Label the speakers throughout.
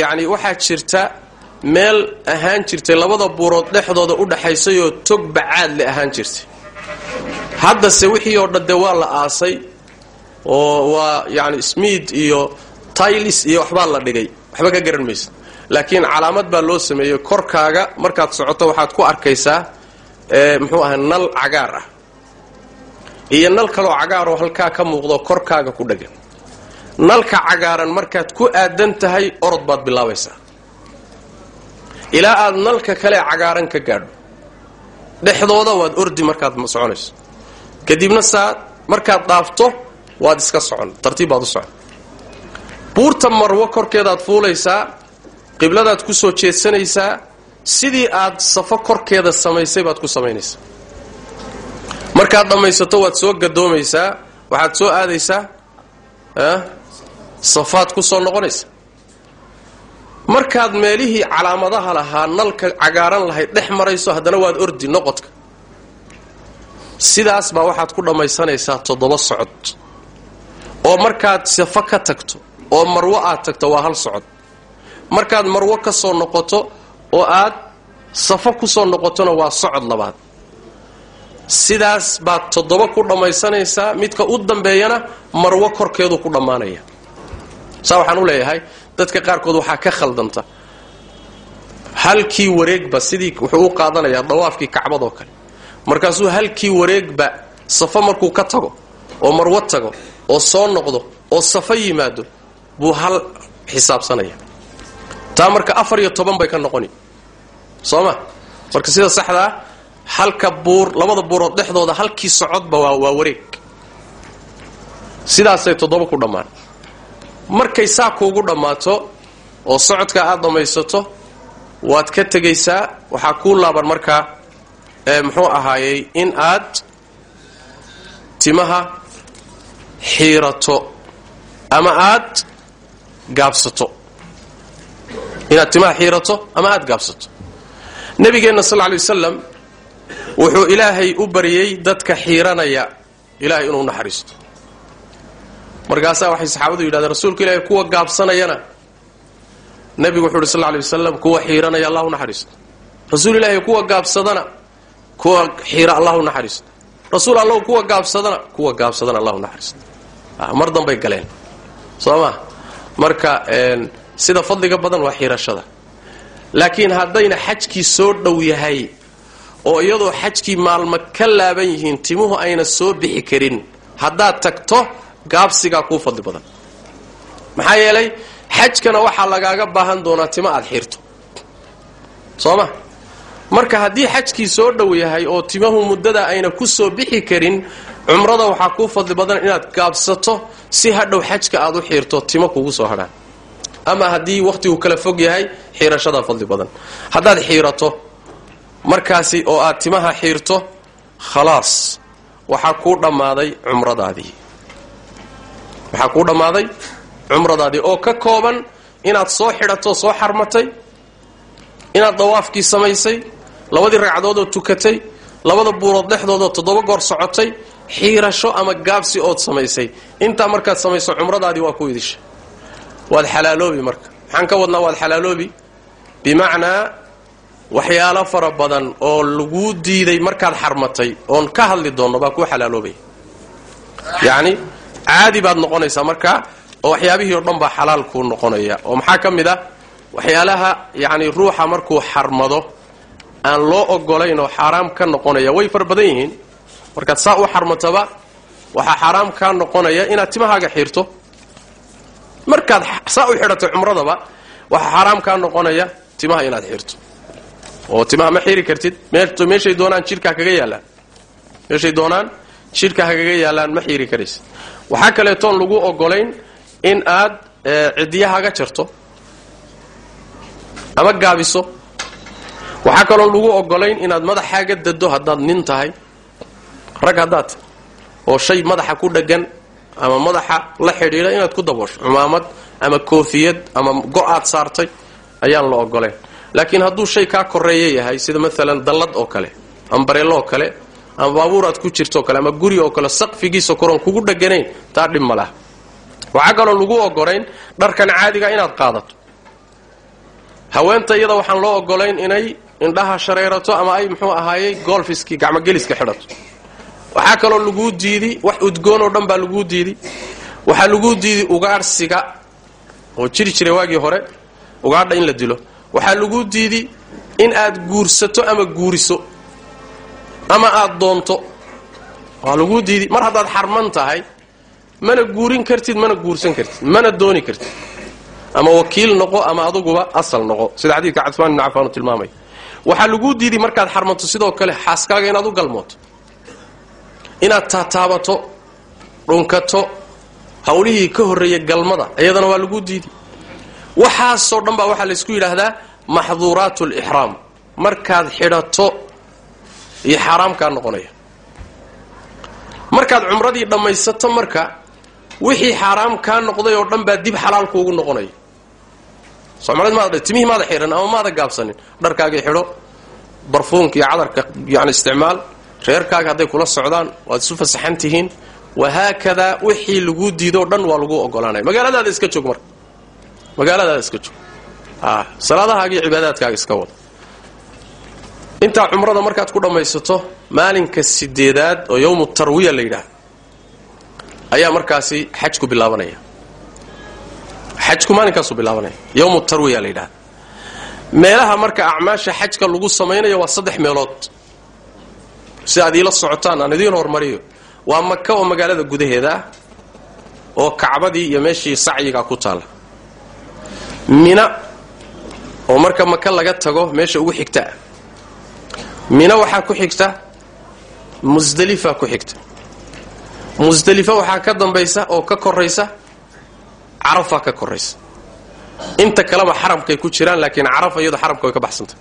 Speaker 1: yacni waxaa jirta meel ahaan jirtay labada buurood dhexdooda u dhaxaysayoo tog bacaad le ahaan jirtay. Haddase wixii oo dhan dee waa la aasay oo waa yacni smiid iyo taylis iyo waxbaa la dhigay. Waxba ka garan maysa. Laakiin calaamad baa loo sameeyey korkaaga markaad socoto waxaad ku arkaysaa muxuu ahay nal cagaar ah. Iyo nal kaloo cagaaroo halkaa ka muuqdo korkaaga ku dhagan nalka cagaaran markaad ku aadan tahay orod baad bilaabaysaa ilaa aad nalka kale cagaaran ka gaadho. Dhexdooda waad ordi markaad soconayso. Kadibna saa markaad dhaafto waad iska socon tartiib baad u socon. Buurta marwo korkeedaad fuulaysaa qibladaad ku soo jeedsanaysaa sidii aad safo korkeeda samaysay baad ku samaynaysaa. Markaad dhammaysato waad soo gadoomaysaa waxaad soo aadaysaa safaad ku soo noqonaysa. Markaad meelihii calaamadaha lahaa nalka cagaaran lahayd dhex marayso haddana waad ordi noqodka. Sidaas baa waxaad ku dhammaysanaysaa toddoba socod. Oo markaad safo ka tagto oo marwo aad tagto waa hal socod. Markaad marwo ka soo noqoto oo aad safo ku soo noqotona waa socod labaad. Sidaas baad toddoba ku dhammaysanaysaa midka u dambeeyana marwo korkeedu ku dhammaanaya saa waxaan u leeyahay dadka qaarkood waxaa ka khaldanta. Halkii wareegba sidii wuxuu u qaadanayaa dawaafkii kacbadoo kale. Markaasuu halkii wareegba safo markuu ka tago oo marwo tago oo soo noqdo oo safo yimaado buu hal xisaabsanaya. Taa marka afar iyo toban bay ka noqoni. Soo ma? Marka sida saxdaa halka buur labada buurood dhexdooda halkii socodba waa wareeg. Sidaasay toddoba ku dhammaan markay saa kuugu dhammaato oo socodka aad dhammaysato waad ka tegaysaa waxaa kuu laaban markaa muxuu ahaayey in aad timaha xiirato ama aad gaabsato. Inaad timaha xiirato ama aad gaabsato. Nabigeenna sal ly wasalam wuxuu ilaahay u baryey dadka xiiranaya ilaahay inuu naxariisto markaasaa waxay saxaabadu yidhahdeen rasuulka ilaahay kuwa gaabsanayana. Nebigu wuxuu uhi sal ly wasalam kuwa xiiranaya allah u rasuul ilaahay kuwa gaabsadana kuwa xiira allah u rasuul allahu kuwa gaabsadana kuwa gaabsadana allah u naxariisto mar danbay galeen. Soo ma marka sida fadliga badan waa xiirashada. Laakiin haddayna xajkii soo dhow yahay oo iyadoo xajkii maalmo ka laaban yihiin timuhu ayna soo bixi karin. Haddaad tagto gaabsigaa kuu fadli badan. Maxaa yeelay xajkana waxaa lagaaga baahan doonaa timo aad xiirto soo ma marka haddii xajkii soo dhow yahay oo timahu muddada ayna ku soo bixi karin cumrada waxaa kuu fadli badan inaad gaabsato si hadhow xajka aad u xiirto timo kugu soo hadhaan ama haddii wakhtigu kala fog yahay xiirashadaa fadli badan. Haddaad xiirato markaasi oo aad timaha xiirto khalaas waxaa kuu dhammaaday cumradaadii waxaa kuu dhammaaday? Cumradaadii oo ka kooban inaad soo xidhato soo xarmatay inaad dawaafkii samaysay labadii ragcadood oo tukatay labada buurood dhexdoodoo toddoba goor socotay xiirasho ama gaabsi ood samaysay. Intaa markaad samayso cumradaadii waa ku idisha. Waad xalaaloobi marka. Maxaan ka wadnaa waad xalaaloobi? Bimacnaa waxyaalo fara badan oo laguu diiday markaad xarmatay oon ka hadli doonno baa kuu xalaaloobaya yacni caadi baad noqonaysaa markaa oo waxyaabihii o dhan baa xalaal kuu noqonaya. Oo maxaa ka mid ah? Waxyaalaha yacni ruuxa markuu xarmado aan loo ogolayn oo xaaraam ka noqonaya way fara badan yihiin. Markaad saa u xarmataba waxaa xaaraam kaa noqonaya inaad timahaaga xiirto markaad saa u xidhato cumradaba waxaa xaaraam kaa noqonaya timaha inaad xiirto oo timaha ma xiiri kartid. Meeshay doonaan jidhkaa kaga yaallaan. Meeshay doonaan jidhkaa kagaga yaallaan ma xiiri karaysid waxaa kaleetoon lagu ogolayn in aad cidiyahaaga jarto ama gaabiso. Waxaa kaloo lagu ogolayn inaad madaxaaga dado haddaad nin tahay. Rag haddaad oo shay madaxa ku dhagan ama madaxa la xidhiidha inaad ku daboosho cumaamad ama koofiyad ama go'aad saartay ayaan la ogolayn laakiin hadduu shay kaa koreeya yahay sida maalan dallad oo kale ama bareello oo kale ama baabuur aad ku jirto o kale ama guri oo kale saqfigiisa koroon kugu dheganayn taa dhib ma laha. Waxaa kaloo lagu ogolayn dharkan caadiga inaad qaadato. Haweenta iyada waxaan loo ogolayn inay indhaha shareerato ama ay muxuu ahaayey golfiskii gacmogeliska xidhato. Waxaa kaloo laguu diidi wax udgoon oo dhan baa laguu diidi. Waxaa laguu diidi ugaadhsiga oo jiri jiray waagii hore ugaadha in la dilo. Waxaa laguu diidi in aad guursato ama guuriso ama aad doonto. Waa laguu diidi mar haddaad xarman tahay mana guurin kartid mana guursan kartid mana dooni kartid. Ama wakiil noqo ama aduguba asal noqo. Sida xadiidka cadfaan ibn cafaan uu tilmaamaya waxaa laguu diiday markaad xarmanto sidoo kale xaaskaaga inaad u galmooto. Inaad taataabato dhunkato hawlihii ka horreeya galmada iyadana waa laguu diiday waxaasoo dhan baa waxaa laysku yidhaahdaa maxduuraat lixraam markaad xidhato iyo xaaraamkaa noqonaya. Markaad cumradii dhammaysato marka wixii xaaraam kaa noqday oo dhan baa dib xalaalkuugu noqonaya. Soomaalid maada timihii maada xidhan ama maada gaabsanin? Dharkaagii xidho barfuunka iyo cadarka yani isticmaal reerkaaga hadday kula socdaan waad isu fasaxan tihiin wahaakadaa wixii laguu diidoo dhan waa laguu ogolaanaya magaaladaada iska joog marka. Magaaladaada iska joog salaadahaaga iyo cibaadaadkaaga iska wada intaa cumrada markaad ku dhammaysato maalinka sideedaad oo yowmu tarwiya la yidhaah ayaa markaasi xajku bilaabanaya. Xajku maalinkaasuu bilaabanaya. Yowmu tarwiya la yidhahda meelaha marka acmaasha xajka lagu samaynayo waa saddex meelood. Si aad iila socotaan aan idiin hormariyo waa maka oo magaalada gudaheeda ah oo kacbadii iyo meeshii sacyiga ku taalla. Mina oo marka maka laga tago meesha ugu xigta mina waxaa ku xigta musdelifa ku xigta. Musdelifa waxaa ka dambaysa oo ka koraysa carafa ka koraysa. Inta kaleba xaramkay ku jiraan laakiin carafa iyado xaramka ka baxsantay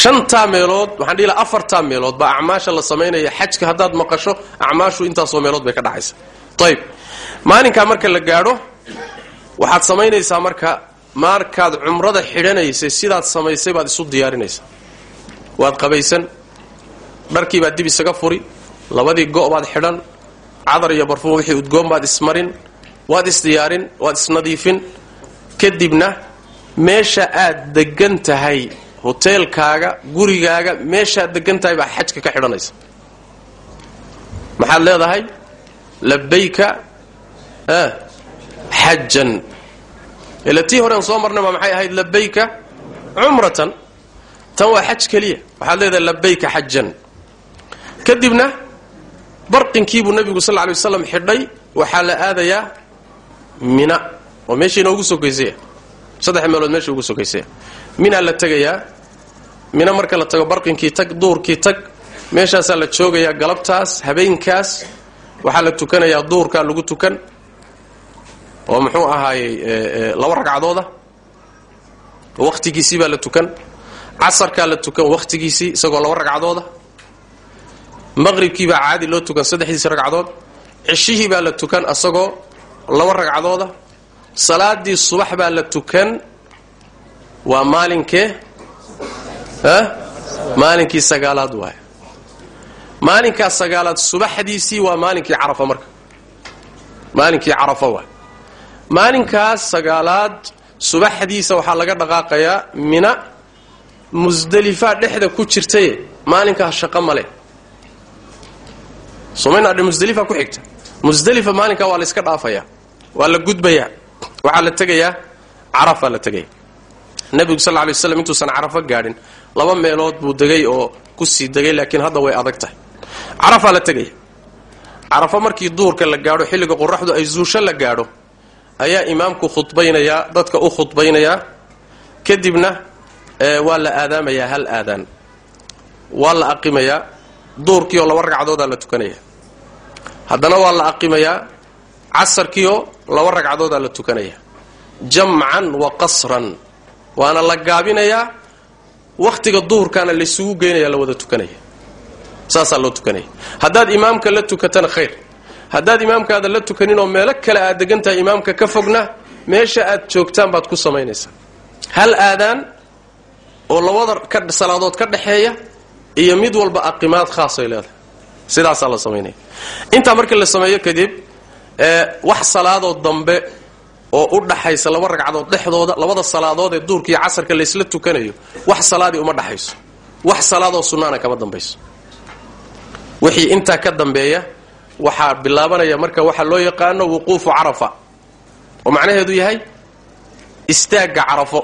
Speaker 1: shantaa meelood waxaan dhihi laha afartaa meelood baa acmaasha la samaynaya xajka haddaad maqasho acmaashu intaasoo meelood bay ka dhacaysa. Ayb maalinkaa marka la gaadho waxaad samaynaysaa marka markaad cumrada xidhanaysay sidaad samaysay baad isu diyaarinaysaa waad qabaysan dharkii baad dib isaga furi labadii go' baad xidhan cadar iyo barfuun wixii udgoon baad ismarin waad isdiyaarin waad isnadiifin kadibna meesha aad degan tahay hoteelkaaga gurigaaga meeshaad degan tahay baa xajka ka xidhanaysa. Maxaad leedahay? Labayka xajan ila tii horean soo marnay baa maxay ahayd labayka cumratan tan waa xaj keliya. Waxaad leedahay labayka xajan kadibna barqinkiibuu nabigu sal lay waslam xidhay waxaa la aadayaa mina. Oo meesha inoogu sokaysaya saddex meelood meesha ugu sokaysaya minaa la tegayaa. Mina marka la tago barqinkii tag duurkii tag meeshaasaa la joogayaa galabtaas habeenkaas. Waxaa la tukanayaa duurkaa lagu tukan. Oo muxuu ahaayey laba ragcadooda. Wakhtigiisii baa la tukan casarkaa la tukan wakhtigiisii isagoo laba ragcadooda maqribkii baa caadi loo tukan saddexdiisi ragcadood. Cishihii baa la tukan asagoo laba ragcadooda salaadii subax baa la tukan. Waa maalinkee? Maalinkii sagaalaad waay. Maalinkaa sagaalaad subaxdiisii waa maalinkii carafa marka. Maalinkii carafa waay. Maalinkaas sagaalaad subaxdiisa waxaa laga dhaqaaqayaa mina musdelifaa dhexda ku jirtaye maalinkaas shaqo male somaynadhe musdelifa ku xigta. Musdelifa maalinkaa waa la iska dhaafayaa waa la gudbayaa waxaa la tegayaa carafaa la tegaya nebigu sal lay waslam intuusan carafo gaadhin laba meelood buu degay oo ku sii degay laakiin hadda way adag tahay. Carafaa la tegaya carafo markii duurka la gaadho xilliga qoraxdu ay zuusho la gaadho ayaa imaamku khudbaynayaa dadka u khudbaynayaa kadibna waa la aadaamayaa hal aadaan waa la aqimayaa duurkiioo laba ragcadoodaa la tukanaya. Haddana waa la aqimayaa casarkiioo laba ragcadoodaa la tukanaya. Jamcan wa qasran waana la gaabinayaa wakhtiga duhurkaana laysugu geynaya la wada tukanaya. Saasaa loo tukanaya. Haddaad imaamka la tukatana khayr. Haddaad imaamkaada la tukaninoo meelo kale aad degan tahay imaamka ka fogna meesha aad joogtaan baad ku samaynaysaa. Hal aadaan oo labada salaadood ka dhaxeeya iyo mid walba aqimaad khaasay leedahay. Sidaasaa la samaynaya intaa markii la sameeyo kadib wax salaadoo dambe oo u dhaxaysa laba ragcadood dhexdooda labada salaadood ee duurka iyo casarka laysla tukanayo wax salaadii uma dhaxayso. Wax salaadoo sunnaana kama dambayso. Wixii intaa ka dambeeya waxaa bilaabanaya marka waxaa loo yaqaano wuquufu carafa. Oo macnaheedu yahay istaagga carafo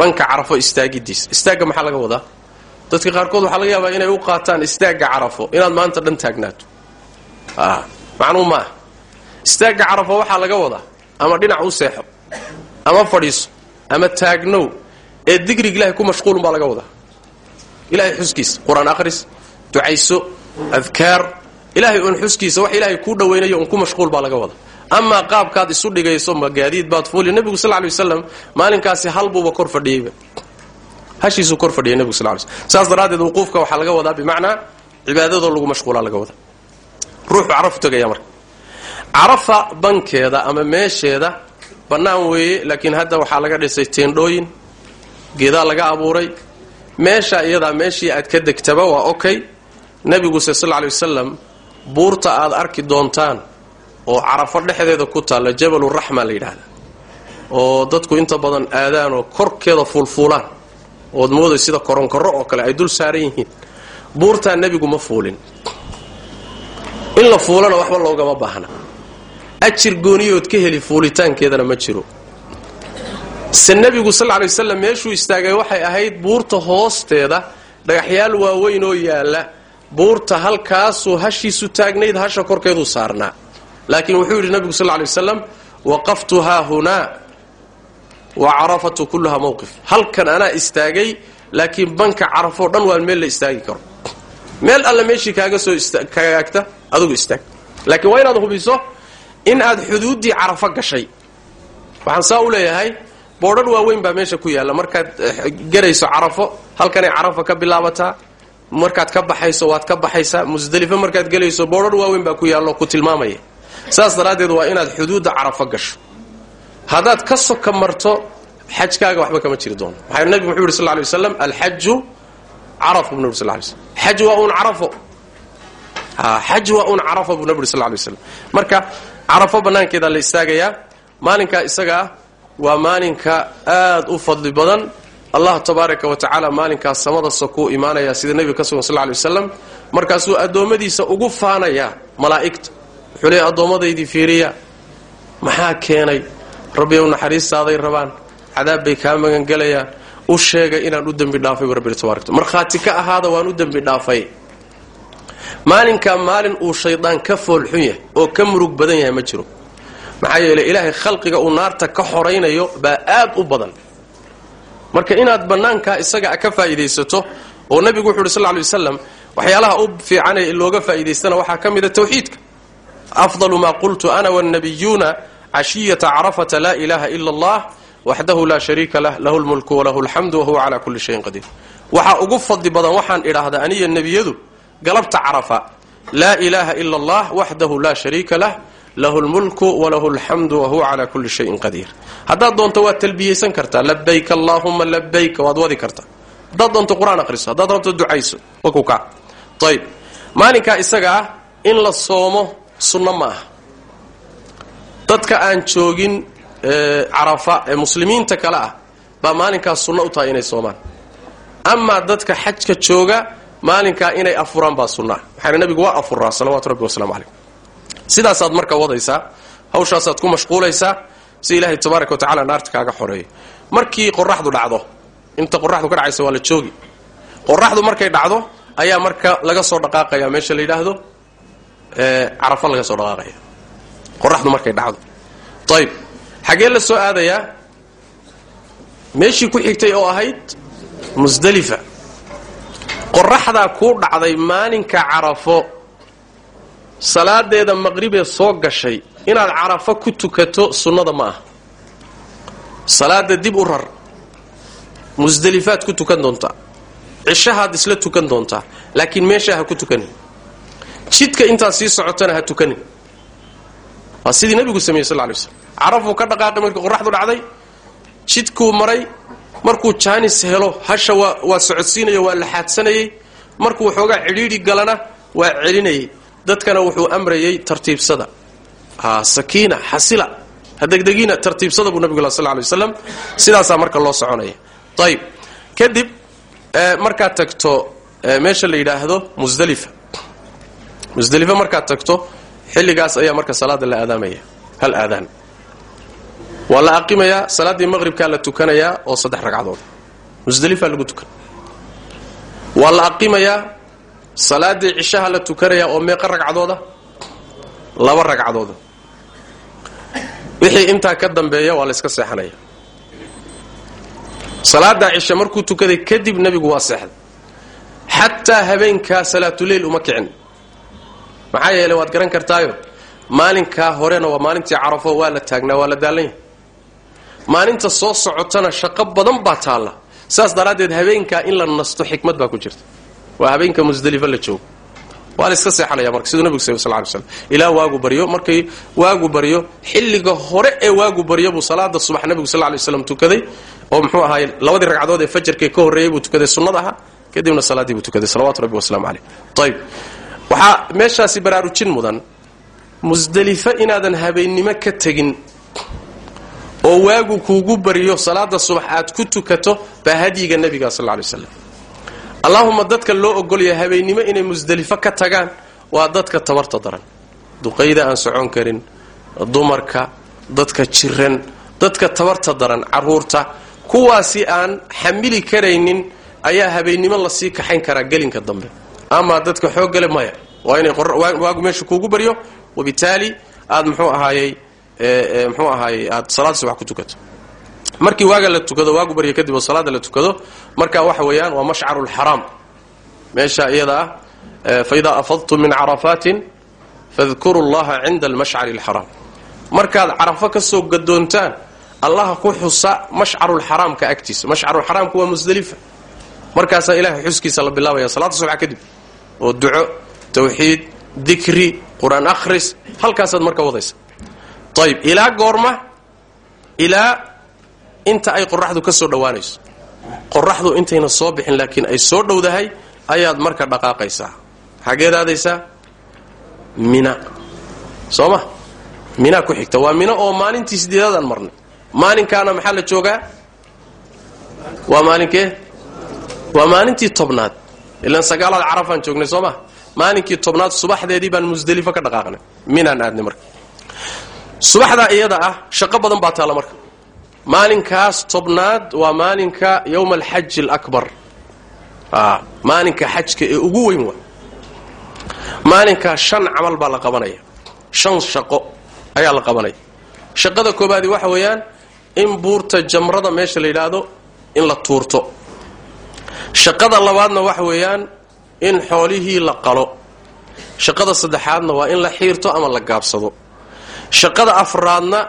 Speaker 1: banka carafo istaagidiisa istaagga maxaa laga wadaa? Dadka qaarkood waxaa laga yaabaa inay u qaataan istaagga carafo inaad maanta dhan taagnaato. Macnuu maaha. Istaagga carafo waxaa laga wadaa ama dhinac u seexo ama fadhiiso ama taagnow ee digrig ilahay ku mashquulun baa laga wadaa. Ilahay xuskiisa qur'aan akhris ducayso adkaar ilahay uun xuskiisa wax ilaahay kuu dhawaynayo un ku mashquul baa laga wadaa amaa qaabkaad isu dhigayso ma gaadiid baad fuuli nebigu sal lay waslam maalinkaasi halbuuba kor fadhiyeyba hashiisuu kor fadhiyay nebigu sal lay saas daraaddeed wuquufka waxaa laga wadaa bimacnaa cibaadadoo lagu mashquulaa laga wadaa. Ruuxu carafu tegaya marka. Carafa bankeeda ama meesheeda bannaan weeye laakiin hadda waxaa laga dhisay teendhooyin geedaa laga abuuray. Meesha iyadaa meeshii aad ka degtaba waa okay. Nebiguse sal lay wasalam buurta aad arki doontaan oo carafo dhexdeeda ku taalla jabaluraxma la yidhaahda oo dadku inta badan aadaan oo korkeeda fuulfuulaan ood mooday sida koronkorro oo kale ay dul saaran yihiin. Buurtaa nebigu ma fuulin. In la fuulana waxba loogama baahna. Ajir gooniyood ka heli fuulitaankeedana ma jiro. Se nebigu sal lay waslam meeshuu istaagay waxay ahayd buurta hoosteeda dhagaxyaal waaweyn oo yaalla. Buurta halkaasuu hashiisu taagnayd hasha korkeeduu saarnaa laakiin wuxuu yidhi nabigu sal lay waslam waqaftu haahunaa wa carafatu kulluha mowqif halkan anaa istaagay laakiin banka carafoo dhan waa meel la istaagi karo. Meel alle meeshii kaaga soo kagaagta adugu istaag. Laakiin waa inaad hubiso in aad xuduuddii carafo gashay. Waxaan saa u leeyahay boodhan waaweyn baa meesha ku yaalla. Markaad garayso carafo halkanay carafa ka bilaabataa markaad ka baxayso waad ka baxaysaa. Musdelifo markaad gelayso boodhan waaweyn baa ku yaallo ku tilmaamaya saas daraaddeed waa inaad xuduudda carafo gasho. Haddaad ka soka marto xajkaaga waxba kama jiri doono. Maxaa nebigu wuxuu yidhi sal lay waslam alxaju carafo bu nabig sal lay slm xaj waa uun carafo. Xaj waa uun carafo buu nabi uri sal waslam marka carafo bannaankeedaa la istaagayaa maalinkaa isagaa waa maalinka aad u fadli badan. Allah tabaaraka wa tacaala maalinkaas samada sokuu imaanaya sida nebiga ka sugan sal lay waslam markaasuu addoommadiisa ugu faanayaa malaa'igta wuxuu leeya addoommadaydii fiiriya maxaa keenay? Rabbiyow naxariistaaday rabaan. Cadaab bay kaa magangelayaan u sheegay inaan u dembi dhaafay markhaati ka ahaada waan u dembi dhaafay. Maalinkaa maalin uu shaydaan ka foolxun yahay oo ka murug badan yahay ma jiro. Maxaa yeeley ilaahay khalqiga uu naarta ka xoraynayo baa aad u badan. Marka inaad bannaankaa isaga ka faa'iidaysato oo nebigu wuxu uhi sal ly waslam waxyaalaha u fiicanee looga faa'iidaystana waxaa ka mida tawxiidka afdalu maa qultu ana wannabiyuuna cashiyata carafata laa ilaaha ila allah waxdahu laa shariika lah lahu lmulku walahu alxamdu wahuwa calaa kulli shayin qadiir waxaa ugu fadli badan waxaan idhaahdaa aniya nebiyadu galabta carafa laa ilaaha ila allah waxdahu laa shariika lah lahu lmulku walahu alxamdu wahuwa calaa kulli shayin qadiir haddaad doonto waad talbiyaysan kartaa labayk allaahuma labayk waad wadi kartaa haddaad doonto qur'aan aqriso haddaad rabto ducayso ayb maalinkaa isaga in la soomo sunno ma aha dadka aan joogin carafa ee muslimiinta kale ah baa maalinkaas sunno u tahay inay soomaan. Amaa dadka xajka jooga maalinkaa inay afuraan baa sunnaa maxaana nabigu waa afuraa salawaatu rabbi wasalaamu calayh. Sidaasaad marka wadaysaa hawshaasaad ku mashquulaysaa si ilaahay tabaaraka wa naarta kaaga xoreeyo markii qoraxdu dhacdo inta qoraxdu ka dhacaysa waa la joogi. Qoraxdu markay dhacdo ayaa marka laga soo dhaqaaqaya meesha la yidhaahdo carafa laga soo dhaqaaqaya. Qoraxdu markay dhacdo. Ayb xagee la soo aadayaa meeshii ku xigtay oo ahayd musdalifa qoraxdaa kuu dhacday maalinka carafo. Salaadeeda maqribee soo gashay. Inaad carafo ku tukato sunnada ma aha. Salaada dib u rar. Musdalifaad ku tukan doontaa. Cishahaad isla tukan doontaa. Laakiin meeshaa ha ku tukanin jidka intaad sii socotana ha tukanin. Waa sidii nabigu sameeyey sal lay slm carafuu ka dhaqaaqay markii qoraxdu dhacday jidkuu maray markuu jaanis helo hasha waa socodsiinayo waa laxaadsanayey markuu waxoogaa cidhiidhi galana waa celinayay. Dadkana wuxuu amrayay tartiibsada. Sakiina xasila hadegdegina tartiibsada buu nabigu sal lay waslam sidaasaa marka loo soconaya. Ayib kadib markaad tagto meesha la yidhaahdo musdalifa musdalifa markaad tagto xilligaas ayaa marka salaada la aadaamaya. Hal aadaan. Waa la aqimayaa salaaddii maqhribkaa la tukanayaa oo saddex ragcadood. Musdalifa lagu tukan. Waa la aqimayaa salaaddii cishaha la tukanayaa oo meeqa ragcadooda? Laba ragcadooda. Wixii intaa ka dambeeya waa la yska seexanaya. Salaaddaa cishe markuu tukaday kadib nebigu waa seexday. Xataa habeenkaa salaatuleyl uma kicin maxaa yeeley waad garan kartaayo? maalinkaa horena waa maalintii carafo waa la taagnaa waa la daalan yahay maalinta soo socotana shaqo badan baa taalla. saas daraaddeed habeenkaa in la nasto xikmad baa ku jirta. waa habeenka musdalifa la joogo. waa la iska seexanaya marka siduu nabigu sal ly slam ilaa waagu baryo markay waagu baryo xilliga hore ee waagu baryo buu salaada subax nabigu sal lay slam tukaday oo muxuu ahaay labadii ragcadood ee fajarkee ka horreeyey buu tukaday sunnada ahaa kadibna salaaddii buu tukaday salawatu rabbi waslamu caleyh ayb waxaa meeshaasi baraarujin mudan musdelife inaadan habeennimo ka tegin oo waagu kuugu baryo salaada subax aad ku tukato baa hadyiga nebiga sal lay slam allaahuma dadka loo ogolaya habeennimo inay musdelifo ka tagaan waa dadka tabarta daran. Duqayda aan socon karin dumarka dadka jiran dadka tabarta daran carruurta kuwaasi aan xamili karaynin ayaa habeennimo la sii kaxayn karaa gelinka dambe amaa dadka xooggale maya. Waa inay waagu meesha kuugu baryo wabitaali aad mxuu ahaayey mxuu ahaayey aad salaada subax ku tukato. Markii waaga la tukado waagu baryo kadib oo salaada la tukado marka waxa weeyaan waa mashcaru lxaraam meesha iyada ah faidaa afadtum min carafaatin fadkuru llaha cinda almashcari alxaraam. Markaad carafo ka gadoontaan allaha ku xusa mashcarulxaraamka agtiisa. Mashcarulxaraamka waa musdelifa markaasaa ilahay xuskiisa la bilaabaya salaada subax kadib oo duco tawxiid dikri qur'aan akhris halkaasaad marka wadaysa. Ayib ilaa goorma ilaa inta ay qoraxdu ka soo dhowaanayso. Qoraxdu intayna soo bixin laakiin ay soo dhowdahay ayaad marka dhaqaaqaysaa. Xageed aadaysaa mina. Soo ma? Mina ku xigta. Waa mina oo maalintii sideedaadaan marnay. Maalinkaana maxaa la joogaa? Waa maalinkee? Waa maalintii tobnaad ilaan sagaalaad carafaan joognay soo ma? Maalinkii tobnaad subaxdeedii baan musdelifo ka dhaqaaqnay. Minaan aadnay marka. Subaxdaa iyada ah shaqo badan baa taalla marka. Maalinkaas tobnaad waa maalinka yowma alxaji alabar maalinka xajka ee ugu weyn waa. Maalinkaa shan camal baa la qabanaya. Shan shaqo ayaa la qabanaya. Shaqada koobaadi waxa weeyaan in buurta jamrada meesha la yidhaahdo in la tuurto shaqada labaadna waxa weeyaan in xoolihii la qalo. Shaqada saddexaadna waa in la xiirto ama la gaabsado. Shaqada afraadna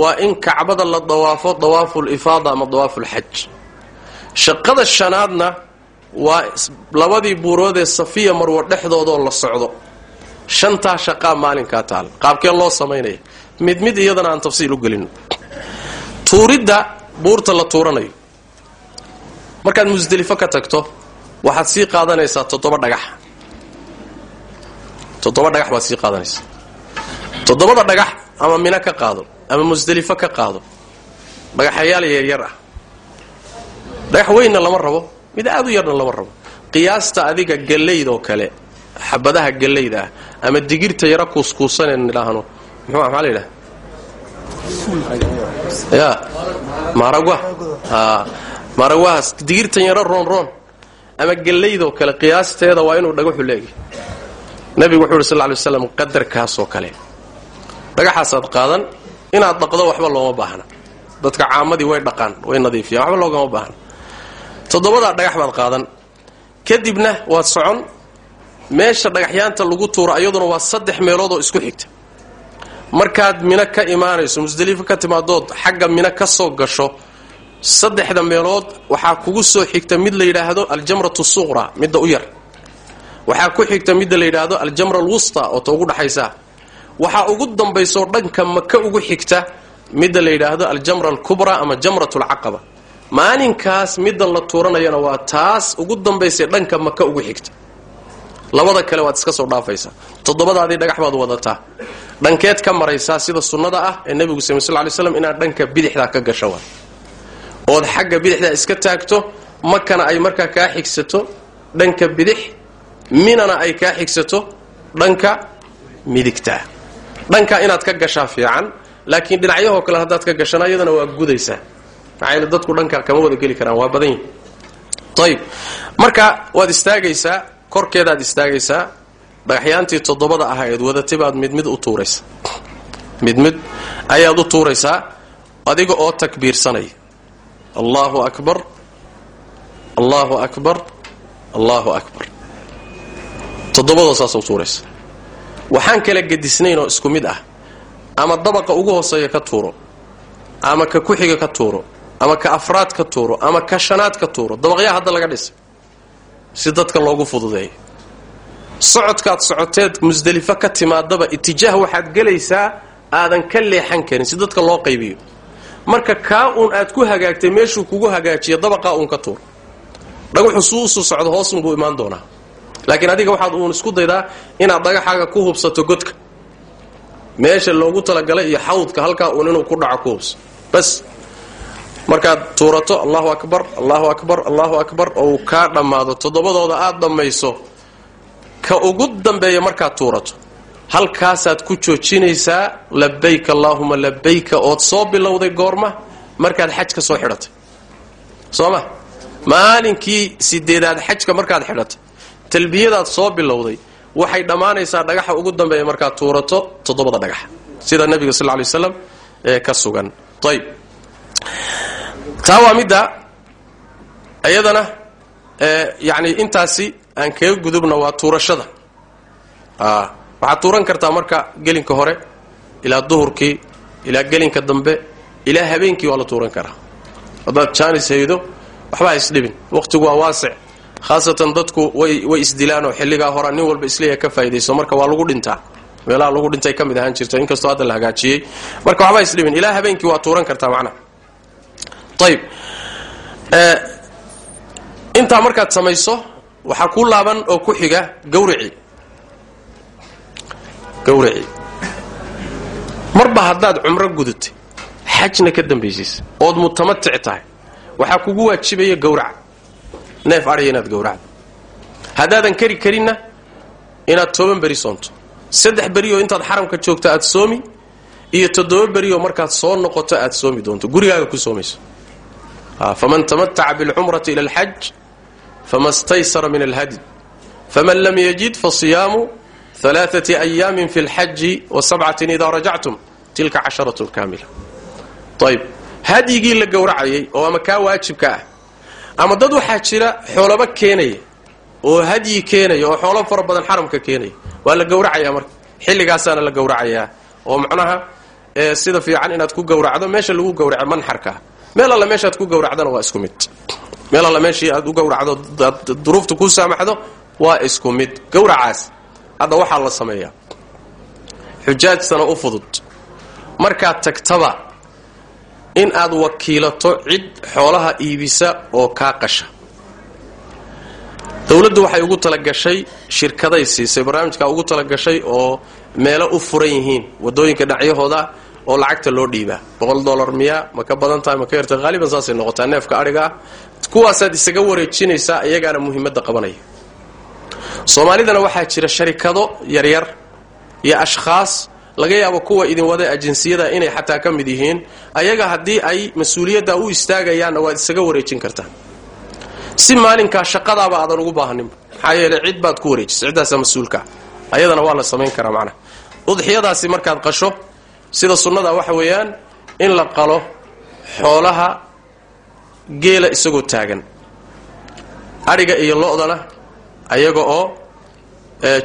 Speaker 1: waa in kacbada la dawaafo dawaaful ifaada ama dawaaful xaj. Shaqada shanaadna waa labadii buuroodee safiya marwo dhexdoodoo la socdo. Shantaa shaqaa maalinkaa taal. Qaabkee loo samaynaya mid mid iyadana aan tafsiil u gelino tuuridda buurta la tuuranayo markaad musdelifo ka tagto waxaad sii qaadanaysaa toddoba dhagax. Toddoba dhagax baad sii qaadanaysaa. Toddobada dhagax ama mino ka qaado ama musdelifo ka qaado. Dhagaxayaal yaryar ah. Dhagax weynna lama rabo mid aad u yarna lama rabo. Qiyaasta adiga gallayd oo kale xabadaha gallayda ah ama digirta yaro kuuskuusaneen idhaahno muxuu maxaa la yidhaha ya maaragwa a maaragwahaas digirtan yaro roon ama gallaydoo kale qiyaasteeda waa inuu dhagaxu leegay nabigu wuxuu yidhi sal ly waslam qadarkaasoo kale dhagaxaasaad qaadan inaad dhaqdo waxba looma baahna. Dadka caamadii way dhaqaan way nadiifiyaan waxba loogama baahna. Toddobadaa dhagax baad qaadan. Kadibna waad socon meesha dhagaxyaanta lagu tuuro iyaduna waa saddex meeloodoo isku xigta. Markaad mino ka imaanayso musdelifo ka timaadood xagga mino ka soo gasho saddexda meelood waxaa kugu soo xigta mid la yidhaahdo aljamratu suqra midda u yar. Waxaa ku xigta midda la yidhaahdo aljamra alwusta oo ta ugu dhaxaysa. Waxaa ugu dambaysoo dhanka maka ugu xigta midda la yidhaahdo aljamra alkubra ama jamrat lcaqaba maalinkaas middan la tuuranayana waa taas ugu dambaysay dhanka maka ugu xigta. Labada kale waad iska soo dhaafaysaa. Toddobadaadii dhagax baad wadataa. Dhankeed ka maraysaa sida sunnada ah ee nebigu sal sl lay slam inaad dhanka bidixdaa ka gasho waay ood xagga bidixdaa iska taagto makana ay markaa kaa xigsato dhanka bidix minana ay kaa xigsato dhanka midigtaa dhanka inaad ka gashaa fiican laakiin dhinacyahoo kale haddaad ka gashana iyadana waa gudaysaa. Maxaa dadku dhanka kama wada geli karaan waa badan yihiin ayib marka waad istaagaysaa korkeedaad istaagaysaa dhagaxyaantii toddobada ahayd wadatay baad mid mid u tuuraysa. Mid mid ayaad u tuuraysaa adiga oo takbiirsanaya allahu akbar allahu akbar allahu akbar. Toddobadoo saas u tuuraysa. Waxaan kala gedisnayn oo isku mid ah. Ama dabaqa ugu hooseeya ka tuuro. Ama ka ku-xiga ka tuuro. Ama ka afraad ka tuuro. Ama ka shanaad ka tuuro. Dabaqyaa hadda laga dhisay si dadka loogu fududeeyo. Socodkaad socoteed musdelifo ka timaadaba itijaah waxaad gelaysaa aadan ka leexan karin si dadka loo qaybiyo marka kaa uun aad ku hagaagtay meeshuu kugu hagaajiya dabaqaa uun ka tuur. Dhagaxu suu usuu socdo hoosunbuu imaan doonaa. Laakiin adiga waxaad uun isku daydaa inaad dhagaxaaga ku hubsato godka. Meesha loogu talagalay iyo xawdka halkaa uun inuu ku dhaco ku hubso bas. Markaad tuurato allahu akbar allahu akbar allahu akbar oo uu kaa dhammaado toddobadooda aad dhammayso ka ugu dambeeya markaad tuurato halkaasaad ku joojinaysaa labayk allaahuma labayka ood soo bilowday goorma markaad xaj ka soo xidhatay. Soo ma? Maalinkii sideedaad xajka markaad xidhatay talbiyadaad soo bilowday waxay dhammaanaysaa dhagaxa ugu dambeeya markaad tuurato toddobada dhagaxa sida nabiga sal ly slam ee ka sugan. Ayb taa waa midda iyadana yani intaasi aan kaga gudubna waa tuurashada waxaad tuuran kartaa marka gelinka hore ilaa duhurkii ilaa gelinka dambe ilaa habeenkii waa la tuuran karaa. Haddaad jaanis haydo waxba ha isdhibin. Waqtigu waa waasic. Khaasatan dadku way isdilaanoo xilligaa hora nin walba isleeya ka faa'idayso marka waa lagu dhintaa. Meelaha lagu dhintay ka mid ahaan jirto inkastoo hadda la hagaajiyey. Marka waxba isdhibin. Ilaa habeenkii waa tuuran kartaa macnaha ayib intaa markaad samayso waxaa ku laaban oo ku xiga gawrici gawrici marba haddaad cumro gudutay xajna ka dambaysiisa ood mutamatic tahay. Waxaa kugu waajibaya gawraca neef adhiya inaad gawracdo. Haddaadan kari karinna inaad toban beri soonto. Saddex berioo intaad xaramka joogto aad soomi iyo toddoba berioo markaad soo noqoto aad soomi doonto. Gurigaaga ku soomayso. Faman tamataca bilcumrati ila alxaj fama staysara min alhadi faman lam yajid fasiyaamu alaaati ayaamin fi lxaji wa sabcatin idaa rajactum tilka casharatun kaamila ayb hadyigii la gowracayay oo ama kaa waajibka ah ama dad waxaa jira xoolaba keenaya oo hadyi keenaya oo xoolo fara badan xaramka keenaya waa la gowracayaa marka xilligaasaana la gowracayaa oo macnaha sida fiican inaad ku gowracdo meesha lagu gowraco manxarkaa meel alla meeshaad ku gowracdana waa isku mid meel alla meeshii aad hadda waxaa la sameeyaa. Xujaajtana u fudud. Markaad tagtaba in aad wakiilato cid xoolaha iibisa oo kaa qasha. Dowladdu waxay ugu talagashay shirkaday siisay barnaamijkaa ugu talagashay oo meelo u furan yihiin waddooyinka dhacyahooda oo lacagta loo dhiibaa. Boqol dolar miya ma ka badan tahay ma ka yarta haaliban saasay noqotaa neefka adhigaa kuwaasaad isaga wareejinaysaa iyagaana muhiimadda qabanaya soomaalidana waxaa jira sharikado yaryar iyo ashkhaas laga yaabo kuwa idin wada ajinsiyada inay xataa ka mid yihiin ayaga haddii ay mas'uuliyadda u istaagayaanna waad isaga wareejin kartaa si maalinkaa shaqadaaba aadan ugu baahaninba maxaa yeele cid baad ku wareejisa ciddaasaa mas'uulkaa ayadana waa la samayn karaa macnaha. Udxiyadaasi markaad qasho sida sunnada waxa weeyaan in la qalo xoolaha geela isagoo taagan. Adhiga iyo lo-dana ayaga oo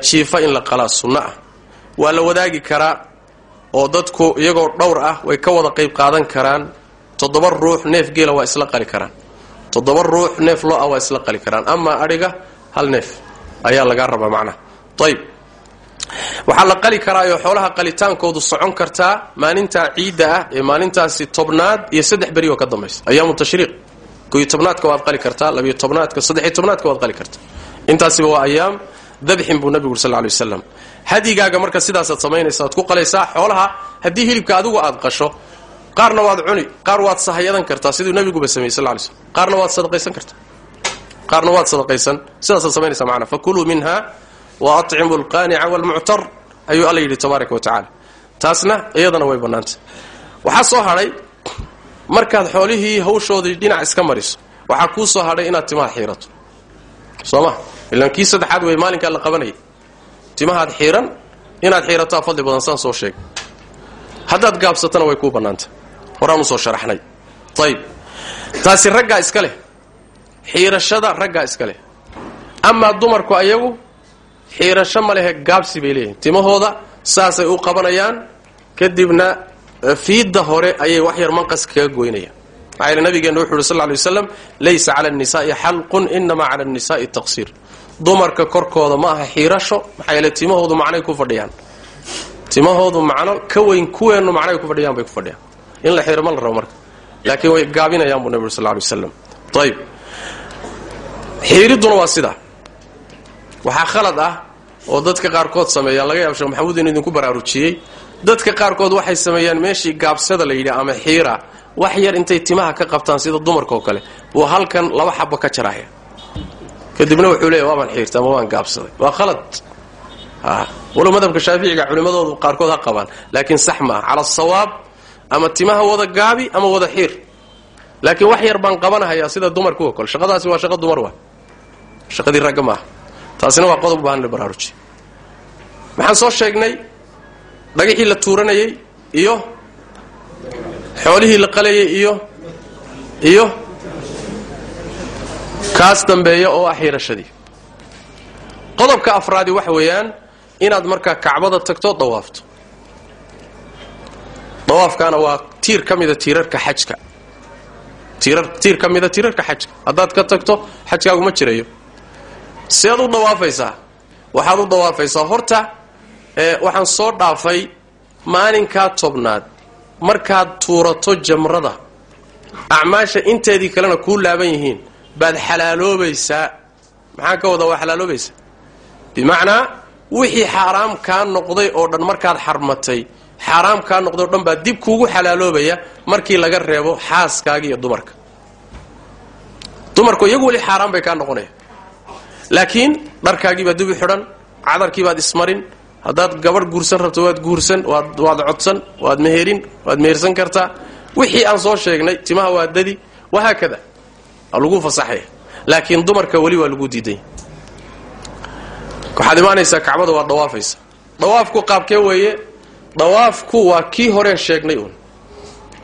Speaker 1: jiifa in la qalaa sunno ah. Waa la wadaagi karaa oo dadku iyagoo dhowr ah way ka wada qayb qaadan karaan. Toddoba ruux neef geela waa isla qali karaan. Toddoba ruux neef lo'a waa isla qali karaan. Amaa adhiga hal neef ayaa lagaa rabaa macnaha. Ayb waxaa la qali karaayoo xoolaha qalitaankoodu socon kartaa maalintaa ciidda ah ee maalintaasi tobnaad iyo saddex beri oo ka dambaysa. Ayaamu tashriiq. Koyo tobnaadka waad qali kartaa labiyo tobnaadka saddexiyo tobnaadka waad qali kartaa intaasiba waa ayaam dabxin buu nabigu uri sal ly waslam hadyigaaga marka sidaasaad samaynaysa ad ku qalaysaa xoolaha haddii hilibka adigu aad qasho qaarna waad cuni qaar waad sahayadan kartaa siduu nabiguba sameeyey sal lay slm qaarna waad sadaqaysan kartaa. Qaarna waad sadaqaysan. Sidaasaad samaynaysa macana fakuluu minha wa atcimu alqaanica waalmuctar ayuu alla yidhi tabaaraka wa tacala taasna iyadana way bannaantay. Waxaa soo hadhay markaad xoolihii hawshoodii dhinac iska mariso waxaa kuu soo hadhay inaad timaha xiirato. Soo ma ilaan kii saddexaad wey maalinkaa la qabanayay. Timahaad xiiran inaad xiirataa fadli badan saan soo sheegay haddaad gaabsatana way kuu bannaantay horaan u soo sharaxnay. Ayib taasi raggaa iska leh. Xiirashada raggaa iska leh. Amaa dumarku ayagu xiirasho ma lehe gaabsi bay leeyihiin timahooda saasay u qabanayaan. Kadibna fiidda hore ayay wax yar manqas kaga goynayaan. Maxaa yeele nabigeenna wuxu uhi sal ly waslam laysa cala annisaai xalqun inamaa cala annisaai taqsiir dumarka korkooda ma aha xiirasho maxaa yeele timahoodu macnay ku fadhiyaan. Timahoodu macno ka weyn kuweennu macnay ku fadhiyaan bay ku fadhiyaan. In la xiiro ma la rabo marka. Laakiin way gaabinayaan buu nabi uri sal ly waslam ayib xiiridduna waa sidaa waxaa khalad ah oo dadka qaarkood sameeyaan laga yaaba sheekh maxamuud inu idinku baraarujiyey. Dadka qaarkood waxay sameeyaan meeshii gaabsada la yidhi ama xiira. Wax yar intay timaha ka qabtaan sida dumarkaoo kale. Buu halkan laba xabo ka jaraya kadibna wuxuu leeya waabaan xiirta ama waan gaabsaday. Waa khalad. Walow madhabka shaaficiga culimmadoodu qaarkood ha qabaan laakiin sax ma ah cala ama timaha wada gaabi ama wada xiir. Laakiin wax yar baan qabanahayaa sida dumarkuwa kole shaqadaasi waa shaqo dumar wa shaqadii ragga maaha taasina waa qodob u baahan baraaruji. Maxaan soo sheegnay dhagaxii la tuuranayay iyo xoolihii la qalayay iyo iyo kaas dambeeya oo ah xiirashadii. Qodobka afraadi waxa weeyaan inaad markaa kacbada tagto dawaafto. Dawaafkaana waa tiir ka mida tiirarka xajka. Tiir ka mida tiirarka xajka. Haddaad ka tagto xajkaagu ma jirayo sead u dawaafaysaa waxaad u dawaafaysaa horta waxaan soo dhaafay maalinkaa tobnaad. Markaad tuurato jamrada acmaasha inteedii kalena kuu laaban yihiin baad xalaaloobaysaa. Maxaa ka wadaa waa xalaaloobaysaa? Bimacnaa wixii xaaraam kaa noqday oo dhan markaad xarmatay xaaraam kaa noqday oo dhan baa dib kuugu xalaaloobaya markii laga reebo xaaskaaga iyo dumarka. Dumarku iyagu weli xaaraan bay kaa noqonaya. Laakiin dharkaagiibaad dib u xidhan cadarkiibaad ismarin haddaad gabadh guursan rabto waad guursan waad codsan waad meherin waad mehersan kartaa. Wixii aan soo sheegnay timaha waa dadi wahaakada. waa lagu fasaxaya laakiin dumarka weli waa lagu diidanya waxaad imaanaysaa kacbada waad dawaafaysa dawaafku qaabkee weeye? Dawaafku waa kii horeen sheegnay uun.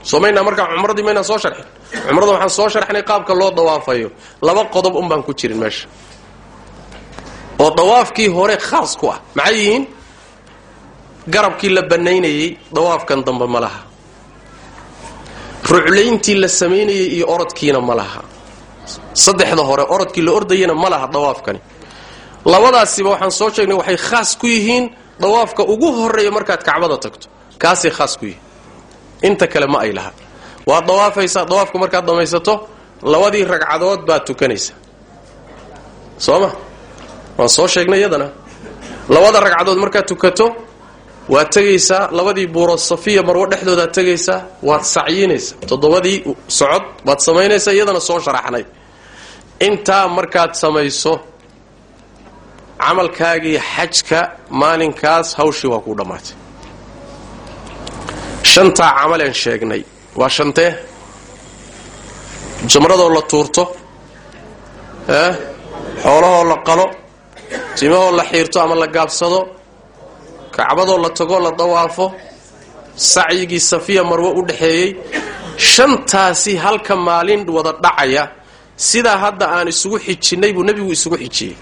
Speaker 1: Soo maynaa markaa cumradii maynaan soo sharxin. Cumrada waxaan soo sharxnay qaabka loo dawaafayo laba qodob un baan ku jirin meesha. Oo dawaafkii hore khaas ku ah. Maxay yihiin? Garabkii la bannaynayey dawaafkan dambe ma laha. Ruclayntii la samaynayey iyo orodkiina ma laha saddexda hore orodkii la ordayana ma laha dawaafkani. Labadaasiba waxaan soo sheegnay waxay khaas ku yihiin dawaafka ugu horreeya markaad kacbada tagto. Kaasay khaas ku yihiin. Inta kale ma ay laha. Waad dawaafaysaa dawaafka markaad dhamaysato labadii ragcadood baad tukanaysaa soo ma? Waan soo sheegnay iyadana. Labada ragcadood markaad tukato waad tegaysaa labadii buuro safiya marwo dhexdoodaad tegaysaa waad sacyinaysaa toddobadii socod baad samaynaysaa iyadana soo sharaxnay. Intaa markaad samayso camalkaagii xajka maalinkaas hawshii waa kuu dhammaatay shantaa camaleen sheegnay. Waa shantee? Jamradoo la tuurto xoolahoo la qalo timahoo la xiirto ama la gaabsado kacbadoo la tagoo la dawaafo sacyigii safiya marwo u dhaxeeyey shantaasi halka maalin wada dhacaya sidaa hadda aan isugu xijinnay buu nebigu isugu xijiyey.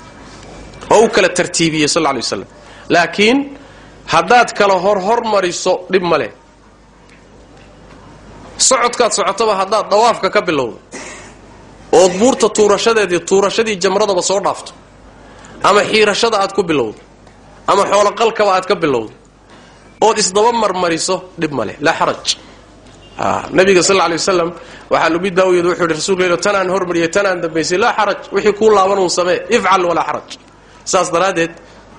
Speaker 1: Oo u kala tartiibiyey sal lay waslam laakiin haddaad kala hor hormariso dhib ma leh. Socodkaad socotaba haddaad dawaafka ka bilowdo ood buurta tuurashadeedii tuurashadii jamradaba soo dhaafto ama xiirashada aad ku bilowdo ama xooloqalkaba aad ka bilowdo. Ood isdaba marmariso dhib ma leh. Laa xaraj. Nabiga sal lay wasalam waxaa lubi daawiyed wuxuu yidhi rasulka tanaan hormariyay tanaan dambaysay. Laa xaraj. Wixii kuu laaban uun samee. Ifcal walaa xaraj. Saas daraaddeed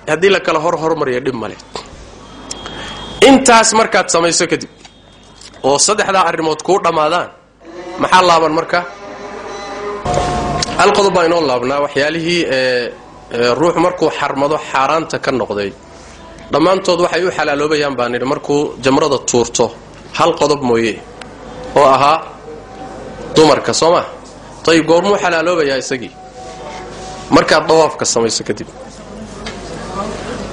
Speaker 1: haddii la kala hor hormariya dhib male intaas markaad samayso kadib oo saddexdaa arrimood kuu dhammaadaan maxaa laaban marka? Hal baa inoo laabnaa waxyaalihii ee ruux markuu xarmado xaaraanta ka noqday. Dhammaantood waxay u xalaaloobayaan baan nidhi markuu jamrada tuurto hal qodob mooye oo ahaa dumarka soo ma? Ayib goormuu xalaaloobayaa isagii. Markaad dawaafka samayso kadib.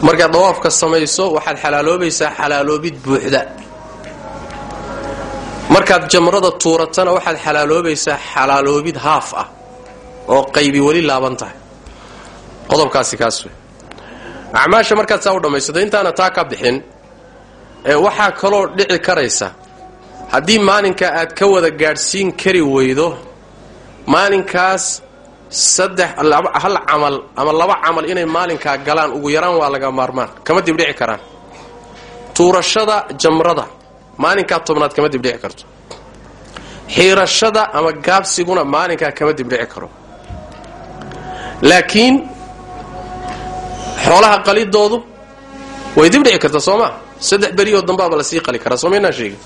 Speaker 1: Markaad dawaafka samayso waxaad xalaaloobaysaa xalaaloobid buuxda. Markaad jamrada tuuratana waxaad xalaaloobaysaa xalaaloobid haaf ah oo qaybi weli laaban tahay qodobkaasi kaas wey. Acmaasha markaad saa u dhammaysato intaana taa ka bixin ee waxaa kaloo dhici karaysa haddii maalinka aad ka wada gaadhsiin kari weydo maalinkaas saddex hal camal ama laba camal inay maalinkaa galaan ugu yaraan waa laga maarmaan. Kama dibdhici karaan. Tuurashada jamrada maalinkaa tobnaad kama dibdhici karto. Xiirashada ama gaabsiguna maalinkaa kama dibdhici karo. Laakiin xoolaha qalidoodu way dibdhici kartaa soo maa saddex berioo dambaaba la sii qali karaa soo maynaa sheegin?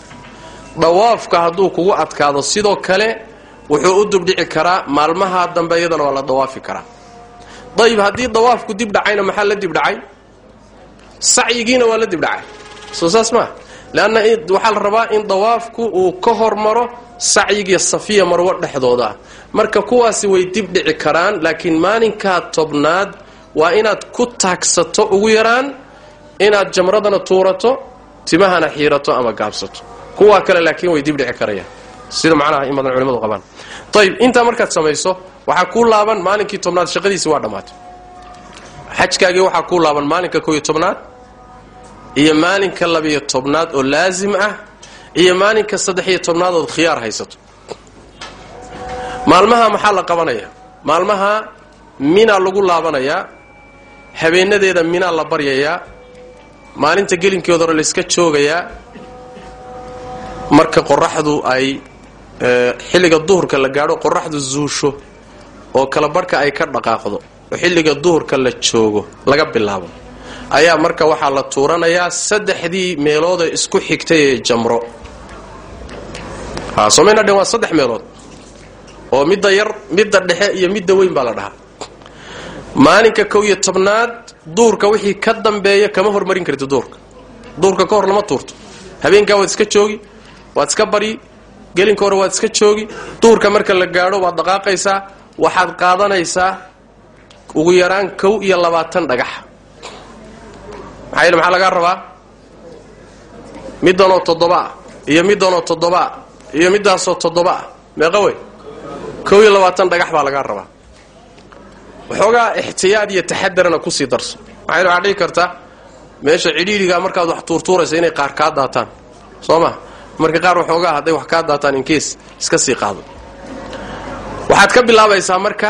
Speaker 1: Dawaafka hadduu kugu adkaado sidoo kale wuxuu u dibdhici karaa maalmaha dambe iyadana waa la dawaafi karaa. Dayib haddii dawaafku dib dhacayna maxaa la dibdhacay sacyigiina waa la dibdhacay soo saas maa leanna waxaa la rabaa in dawaafku uu ka hormaro sacyigiiyo safiya marwo dhexdooda. Marka kuwaasi way dibdhici karaan laakiin maalinkaa tobnaad waa inaad ku taagsato ugu yaraan inaad jamradana tuurato timahana xiirato ama gaabsato. Kuwaa kale laakiin way dibdhici karayaan. Sida macnaha in badan culimadu qabaan. Ayib intaa markaad samayso waxaa kuu laaban maalinkii tobnaad shaqadiisi waa dhammaatay xajkaagii waxaa kuu laaban maalinka kow iyo tobnaad iyo maalinka labiyo tobnaad oo laasim ah iyo maalinka saddex-iyo tobnaad ood khiyaar haysato. Maalmaha maxaa la qabanayaa? Maalmaha minaa lagu laabanayaa habeenadeeda minaa la baryayaa maalinta gelinkeeda hore layska joogayaa marka qoraxdu ay xilliga duhurka la gaadho qoraxdu zuusho oo kala barhka ay ka dhaqaaqdo oo xilliga duhurka la joogo laga bilaabo. Ayaa marka waxaa la tuuranayaa saddexdii meeloodee isku xigtay ee jamro. Somayna dhen waa saddex meelood. Oo midda yar midda dhexe iyo midda weyn baa la dhahaa maalinka kow iyo tobnaad duurka wixii ka dambeeya kama hormarin karti duurka. Duurka ka hor lama tuurto. Habeenkaa waad iska joogi waad iska baryi gelinka hore waad iska joogi duurka marka la gaadho waad dhaqaaqaysaa waxaad qaadanaysaa ugu yaraan kow iyo labaatan dhagax. Maxaa yeel maxaa lagaa rabaa? Middanoo toddobaah iyo middanoo toddobaah iyo middaasoo toddobaah meeqa wey kow iyo labaatan dhagax baa lagaa rabaa waxoogaa ixtiyaad iyo taxadarana ku sii darso. Yeel waxaa dhici karta meesha cidhiidhigaa markaad wax tuurtuuraysa inay qaar kaa daataan. Soo ma? Marka qaar waxoogaa hadday wax kaa daataan inkiis iska sii qaado. Waxaad ka bilaabaysaa marka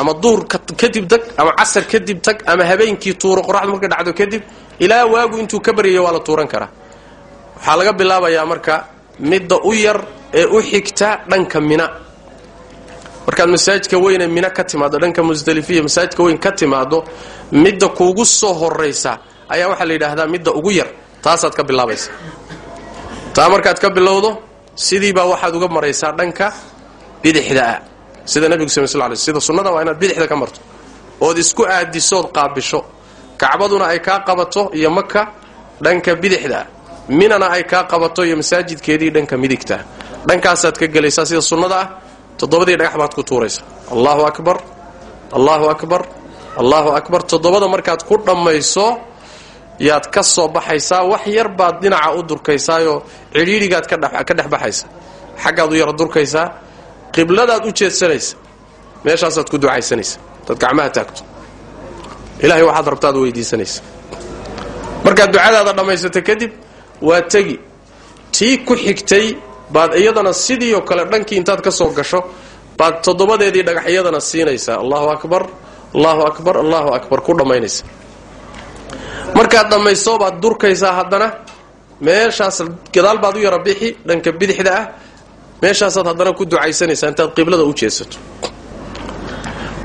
Speaker 1: ama duur kadib tag ama casar kadib tag ama habeenkii tuuro qoraxdu marka dhacdo kadib ilaa waagu intuu ka baryayo waa la tuuran karaa. Waxaa laga bilaabayaa marka midda u yar ee u xigta dhanka mina markaad masaajidka weyne mina ka timaado dhanka musdalifiya masaajidka weyn ka timaado midda kuugu soo horaysa ayaa waxaa la yidhaahdaa midda ugu yar taasaad ka bilaabaysa. Taa markaad ka bilowdo sidiibaa waxaad uga maraysaa dhanka bidixdaa sida nebigu sal sl sida sunnada waa inaad bidixda ka marto. Ood isku aadisood qaabisho. Kacbaduna ay kaa qabato iyo maka dhanka bidixdaa minana ay kaa qabato iyo masaajidkeedii dhanka midigtaa dhankaasaad ka gelaysaa sida sunnada ah toddobadii dhagax baad ku tuuraysaa. Allahu akbar allahu akbar allahu akbar. Toddobada markaad ku dhammayso yaad ka soo baxaysaa. Wax yar baad dhinaca u durkaysaayoo cidhiidhigaad ka dhex baxaysa xaggaad u yara durkaysaa qibladaad u jeedsanaysa meeshaasaad ku ducaysanaysa daad gacmaha taagto. Ilahay waxaad rabtaad weydiisanaysa markaad ducadaada dhammaysata kadib waa tegi. Tii ku xigtay baad iyadana sidii oo kale dhankii intaad ka soo gasho baad toddobadeedii dhagax iyadana siinaysaa. Allahu akbar allahu akbar allahu akbar. Ku dhammaynaysa. Markaad dhammayso baad durkaysaa haddana. Meeshaas gadaal baad u yara bixi dhanka bidixda ah. Meeshaasaad haddana ku ducaysanaysaa intaad qiblada u jeedsato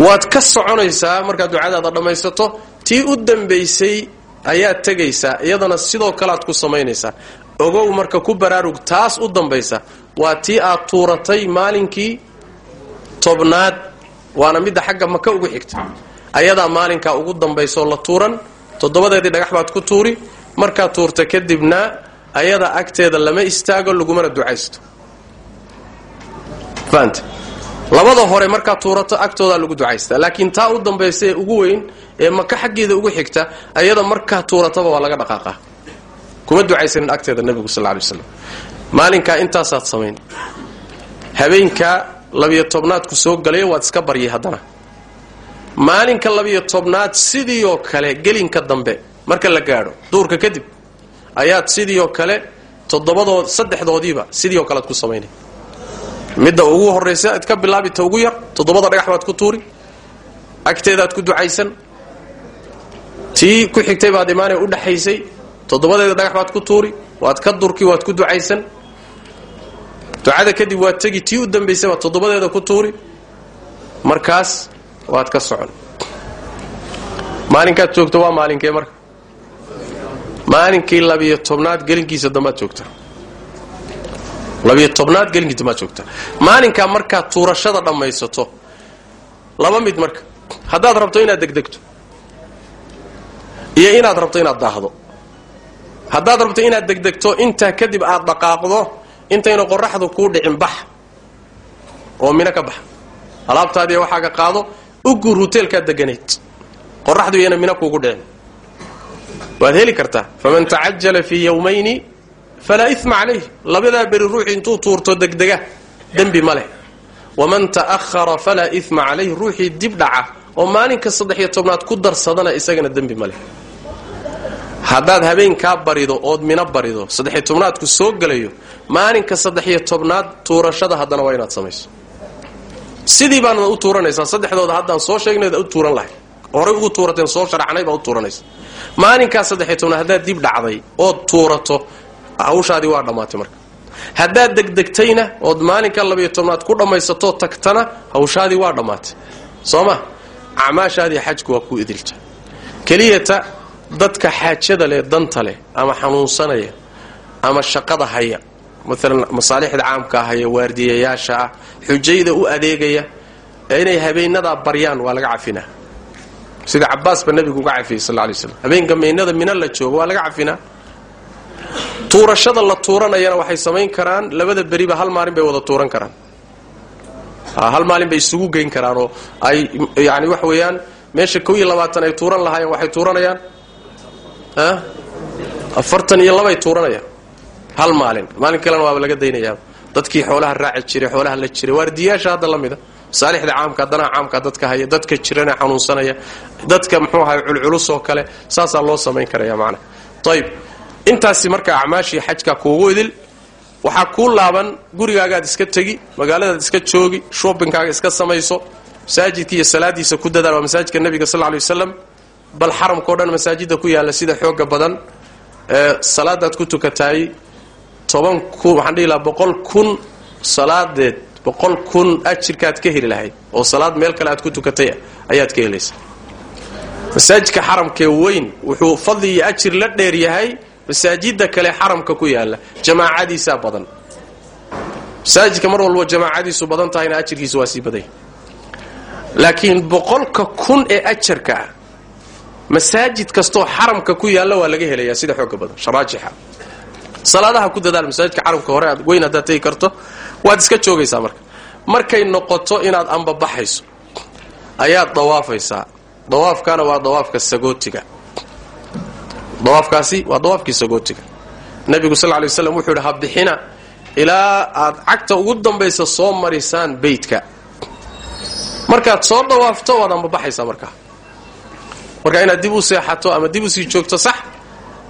Speaker 1: waad ka soconaysaa markaad ducadaada dhammaysato tii u dambaysay ayaad tegaysaa. Iyadana sidoo kalead ku samaynaysaa ogow marka ku baraarug taas u dambaysa waa tii aad tuuratay maalinkii tobnaad waana midda xagga maka ugu xigta. Ayadaa maalinkaa ugu dambaysaoo la tuuran toddobadeedii dhagax baad ku tuuri markaad tuurta kadibna ayada agteeda lama istaago lagumana ducaysto. Fahamta? Labada hore markaad tuurato agtoodaa lagu ducaystaa laakiin taa u dambaysa ee ugu weyn ee maka xaggeeda ugu xigta ayada markaa tuurataba waa laga dhaqaaqaa kuma ducaysanin agteeda nebigu sal lay slam maalinkaa intaasaad samayn habeenkaa labiyo tobnaadku soo galay waad iska baryay haddana. Maalinka labiyo tobnaad sidii oo kale gelinka dambe marka la gaadho duurka kadib ayaad sidii oo kale toddobadood saddexdoodiiba sidii oo kale ad ku samaynay midda ugu horraysa ad ka bilaabi ugu yar toddobada dhagax baad ku tuuri agteedaad ku ducaysan. Tii ku xigtay baad imaanay u dhaxaysay toddobadeeda dhagax baad ku tuuri waad ka durki waad ku ducaysan. Ducada kadib waad tegi tii u dambaysay baad toddobadeeda ku tuuri. Markaas waad ka socon. Maalinkaad joogto waa maalinkee marka? Maalinkii labiyo tobnaad gelinkiisa dambaad joogta labiyo tobnaad gelinkiisa dambaad joogta maalinkaa markaad tuurashada dhammaysato laba mid marka. Haddaad rabto inaad degdegto iyo inaad rabto inaad daahdo haddaad rabto inaad degdegto intaa kadib aad dhaqaaqdo intayna qoraxdu kuu dhicin bax. Oo mino ka baxa alaabtaadiiy waxaaga qaado u guur huteelkaad deganayd. Qoraxdu iyana mina kuugu dhicin. Waad heli kartaa. Faman tacajala fii yowmayni falaa ima calayh. Labadaa beri ruuxi intuu tuurto degdega. Dembi ma leh. Waman ta'ahara falaa ima calayh. Ruuxii dib dhaca. Oo maalinka saddex-iyo tobnaad ku darsadana isagana dembi ma leh haddaad habeenkaa barido ood mino barido saddex-iyo tobnaadku soo gelayo maalinka saddex-iyo tobnaad tuurashada haddana waa inaad samayso. Sidii baanad u tuuranaysaa saddexdooda haddaan soo sheegnayd u tuuran lahay. Horay ugu tuurateen soo sharacnay baad u tuuranaysa maalinkaa saddex-iyo tobnaad haddaad dib dhacday ood tuurato hawshaadii waa dhammaatay marka. Haddaad degdegtayna ood maalinka labayo tobnaad ku dhammaysatoo tagtana hawshaadii waa dhammaatay. Soo ma? Acmaashaadii xajku waa ku idilta. Keliyata dadka xaajada leh danta leh ama xanuunsanaya ama shaqada haya. Maalan masaalixda caamka haya waardiyayaasha ah xujayda u adeegaya ee inay habeenadaa baryaan waa laga cafinaa. Sida cabaas ba nebigu uga cafiyey sal lay slam habeenka meynada mina la joogo waa laga cafinaa. Tuurashada la tuuranayana waxay samayn karaan labada beriba hal maalin bay wada tuuran karaan. Hal maalin bay isugu geyn karaan oo ay yani waxa weeyaan meesha kow iyo labaatan ay tuuran lahaayeen waxay tuuranayaan afartan iyo labay tuuranayaan hal maalin. Maalin kalena waaba laga daynayaa dadkii xoolaha raaci jiray xoolaha la jiray. Waardiyaasha hadda la mida masaalixda caamka danaha caamka dadka haya dadka jirana xanuunsanaya. Dadka muxuu ahay culculus oo kale saasaa loo samayn karaya macna ayib intaasi marka acmaashii xajka kuugu idil waxaa kuu laaban gurigaagaad iska tegi magaaladaad iska joogi shobinkaaga iska samayso masaajidka iyo salaadiisa ku dadaal waa masaajidka nebiga sal ly wasalam bal xaramkao dhan masaajida ku yaalla sida xooga badan salaadaad ku tukataay toban kun waxaan dhihi lahaa boqol kun salaadeed boqol kun ajirkaad ka heli lahayd oo salaad meel kale aad ku tukatay ayaad ka helaysa. Masaajidka xaramkee weyn wuxuu fadli iyo ajir la dheer yahay masaajida kale xaramka ku yaalla jamaacadiisaa badan. Masaajidka mar walbo jamaacadiisu badan tahayna ajirkiisu waa sii badanya laakiin boqolka kun ee ajarka ah masaajid kastoo xaramka ku yaalla waa laga helayaa sida xooga badan sharaajixa. Salaadaha ku dadaal masaajidka xaramka hore aad weyn haddaad tegi karto waad iska joogaysaa marka. Markay noqoto inaad ambabaxayso ayaad dawaafaysaa. Dawaafkana waa dawaafka sagootiga. Dawaafkaasi waa dawaafkii sagootiga. Nabigu sal ly waslam wuxuu yidhi ha bixina ilaa aad cagta ugu dambaysa soo marisaan beytka. Markaad soo dawaafto waad ambabaxaysaa markaa marka inaad dib u seexato ama dib u sii joogto sax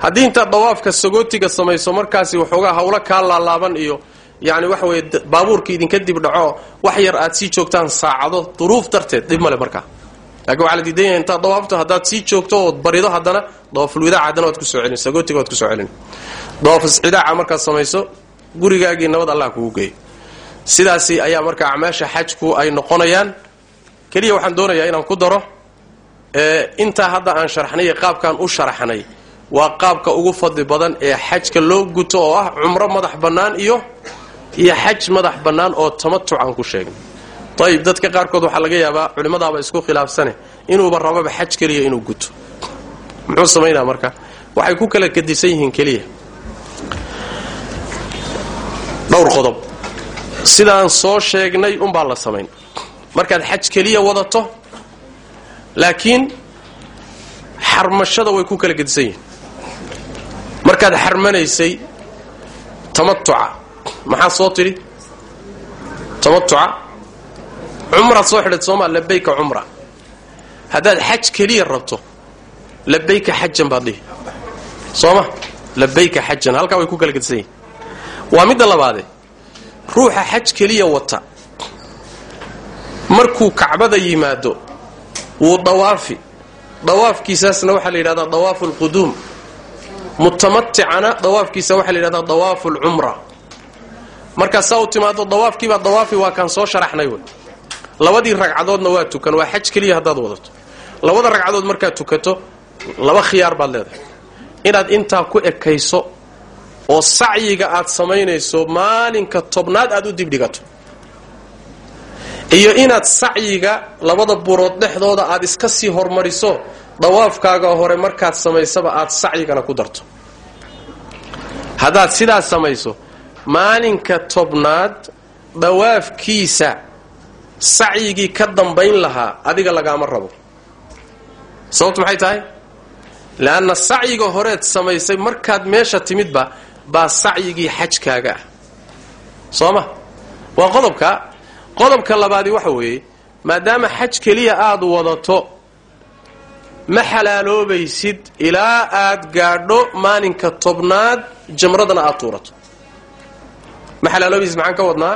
Speaker 1: haddii intaad dawaafka sagootiga samayso markaasi waxoogaa hawlo kaa laalaaban iyo yani waxa weye baabuurka idinka dib dhaco wax yar aad sii joogtaan saacado duruuf darteed dhib male markaa laakiin waxaa la diidan yahay dawaafto haddaad sii joogto ood barido haddana dawaafulwidaaca haddana waad ku soo celin sagootiga waad ku soo celin. Dawaafulcidaaca markaad samayso gurigaagii nabad allah kugu geeyo sidaasi ayaa marka acmaasha xajku ay noqonayaan. Keliya waxaan doonayaa inaan ku daro intaa hadda aan sharaxnay qaabkaan u sharaxnay waa qaabka ugu fadli badan ee xajka loo guto oo ah cumro madax bannaan iyo iyo xaj madax bannaan oo tamatuc aan ku sheegnay ayib dadka qaarkood waxaa laga yaabaa culimmadaaba isku khilaafsane inuuba rababa xaj keliya inuu guto. Muxuu samaynaa marka? Waxay ku kala gadisan yihiin keliya. Dhowr qodob. Sidaan soo sheegnay unbaa la samayn. Markaad xaj keliya wadato laakiin xarmashada way ku kala gedisan yihiin. Markaad xarmanaysay tamatuca maxaa soo tidhi? Tamatuca cumraad soo xidhat sooma labayka cumra. Haddaad xaj keliya rabto labayka xajan baad dhihi. Sooma labayka xajan halkaa way ku kala gedisan yihiin. Waa midda labaade ruuxa xaj keliya wata. Markuu kacbada yimaado wuu dawaafi. Dawaafkiisaasna waxaa la yidhahdaa dawaafu alquduum mutamaticana dawaafkiisa waxaa la yidhahdaa dawaafu alcumra markaasaa u timaado dawaafkiibaa dawaafi waa kaan soo sharaxnay wey. Labadii ragcadoodna waa tukan waa xaj keliya haddaad wadato. Labada ragcadood markaad tukato laba khiyaar baad leedahay. Inaad intaa ku ekayso oo sacyiga aad samaynayso maalinka tobnaad aad u dibdhigato iyo inaad sacyiga labada burood dhexdooda aad iska sii hormariso dawaafkaaga hore markaad samaysaba aad sacyigana ku darto. Haddaad sidaas samayso maalinka tobnaad dawaafkiisa sacyigii ka dambayn lahaa adiga lagaama rabo. Sababtu maxay tahay? Leanna sacyiga horeed samaysay markaad meesha timidba baa sacyigii xajkaaga ah. Soo ma waa qodobka qodobka labaadi waxa weeye maadaama xaj keliya aad wadato ma xalaaloobaysid ilaa aad gaadho maalinka tobnaad jamradana aad tuurato. Ma xalaaloobaysid maxaan ka wadnaa?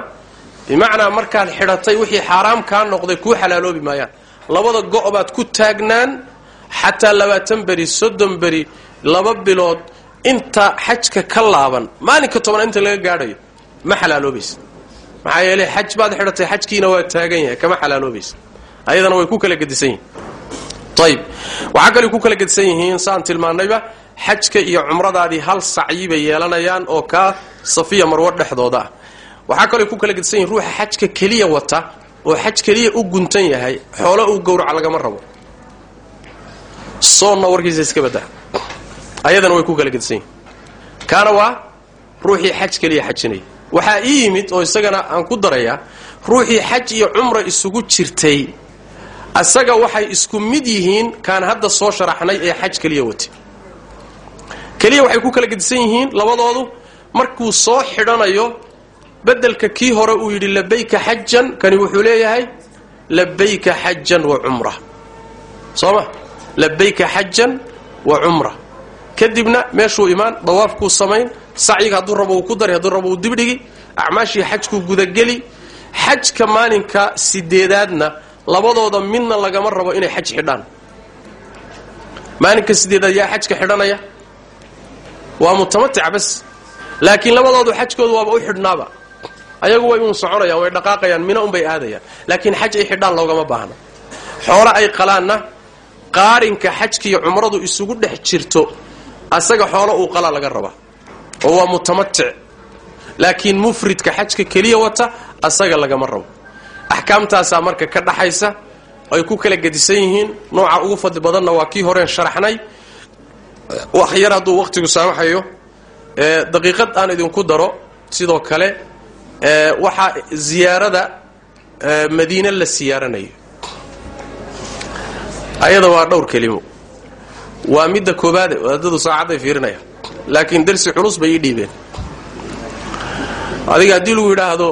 Speaker 1: Bimacnaa markaad xidhatay wixii xaaraam kaa noqday kuu xalaaloobi maayaan. Labada go' baad ku taagnaan xataa labaatan beri soddon beri laba bilood inta xajka ka laaban maalinka tobnaad inta laga gaadhayo ma xalaaloobaysid maxaa yeeley xaj baad xidhatay xajkiina waa taagan yahay kama xalaaloobaysa ayadana way ku kala gedisan yihiin. Ayib waxaa kaley ku kala gedisan yihiin saan tilmaannayba xajka iyo cumradaadii hal sacyi yeelanayaan oo kaa safiya marwo dhexdooda ah. Waxaa kaley ku kala gedisan yihiin ruuxa xajka keliya wata oo xaj keliya u guntan yahay xoolo uu gowraca lagama rabo. Soonna warkiisa iska badda. Ayadana way ku kala gedisan yihiin kaana waa ruuxii xaj keliya xajinaya waxaa ii yimid oo isagana aan ku darayaa ruuxii xaj iyo cumra isugu jirtay. Asaga waxay isku mid yihiin kaan hadda soo sharaxnay ee xaj keliya watay keliya waxay ku kala gedisan yihiin labadoodu markuu soo xidhanayo bedelka kii hore uu yidhi labayka xajan kani wuxuu leeyahay labayka xajan wa cumra. Soo ma? Labayka xajan wa cumra. Kadibna meeshuu imaan dawaafkuu samayn sacyiga hadduu rabo ku dari hadduu rabo dibdhigi acmaashii xajkuu gudageli xajka maalinka sideedaadna labadooda midna lagama rabo inay xaj xidhaan. Maalinka sideedaad yaa xajka xidhanaya. Waa mutamatica bas. Laakiin labadoodu xajkoodu waaba u xidhnaaba. Ayagu way uun soconayaan way dhaqaaqayaan mina unbay aadayaan. Laakiin xaj ay xidhaan loogama baahna. Xoolo ay qalaanna qaarinka xajkiiyo cumradu isugu dhex jirto asaga xoolo uu qalaa laga rabaa oo waa mutamatic laakiin mufridka xajka keliya wata asaga lagama rabo. Axkaamtaasaa marka ka dhaxaysa ay ku kala gedisan yihiin nooca ugu fadli badanna waa kii horeen sharaxnay. Waxyar hadduu wakhtigu saamaxayo daqiiqad aan idinku daro sidoo kale waxaa ziyaarada madiine la siyaaranayo. Ayada waa dhowr kelimo. Waa midda koobaade wadaadadu saacadday fiirinayaan laakiin darsi culus bay ii dhiibeen. Adiga haddii lagu yidhaahdo